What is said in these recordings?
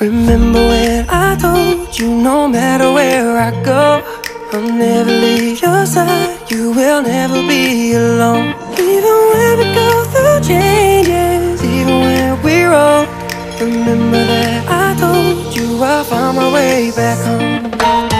Remember when I told you no matter where I go, I'll never leave your side. You will never be alone. Even when we go through changes, even when we're old. Remember that I told you I'll find my way back home.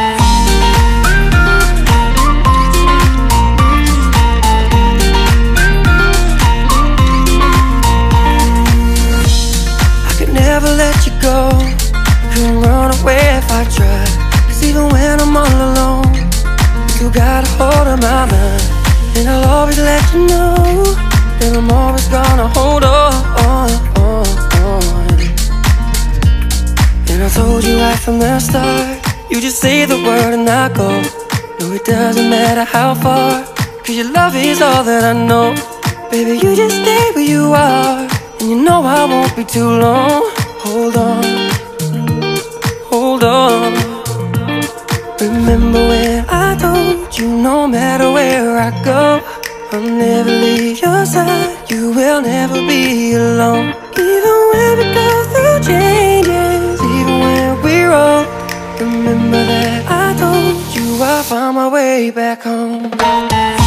I'm always gonna hold on. And I told you right from the start, you just say the word and I go. No, it doesn't matter how far, cause your love is all that I know. Baby, you just stay where you are, and you know I won't be too long. Hold on, hold on. Remember when I told you no matter where I go, I'll never leave your side. You will never be alone. Even when we go through changes, even when we're old. Remember that I told you I'll find my way back home.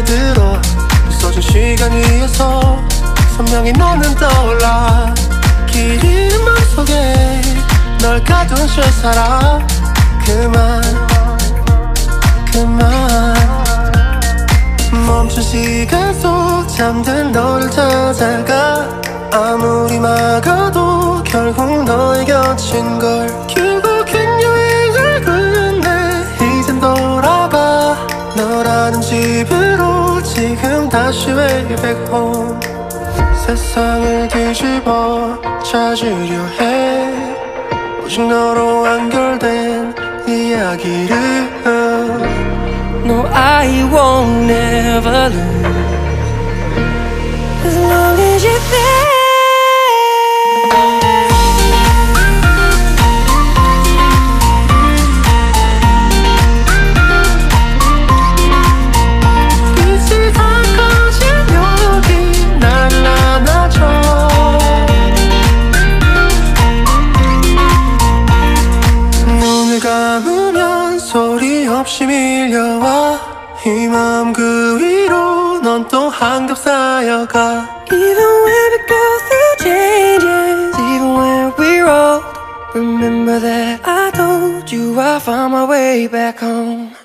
꺼내들어 있어준 시간 위에서 선명히 너는 떠올라. 긴 맘속에 널 가둔 채 살아 그만 그만. 멈춘 시간 속 잠든 너를 찾아가. 아무리 막아도 결국 너의 곁인 걸 결국엔 여행을 끝내 이젠 돌아가. 너라는 집으로 지금 다시 way back home 세상을 뒤집어 찾으려 해 오직 너로 완결된 이야기를 No, I won't never lose. 없이 밀려와 이 마음 그 위로 넌 또 한겹 쌓여가 Even when we go through changes, even when we're old. Remember that I told you I found my way back home.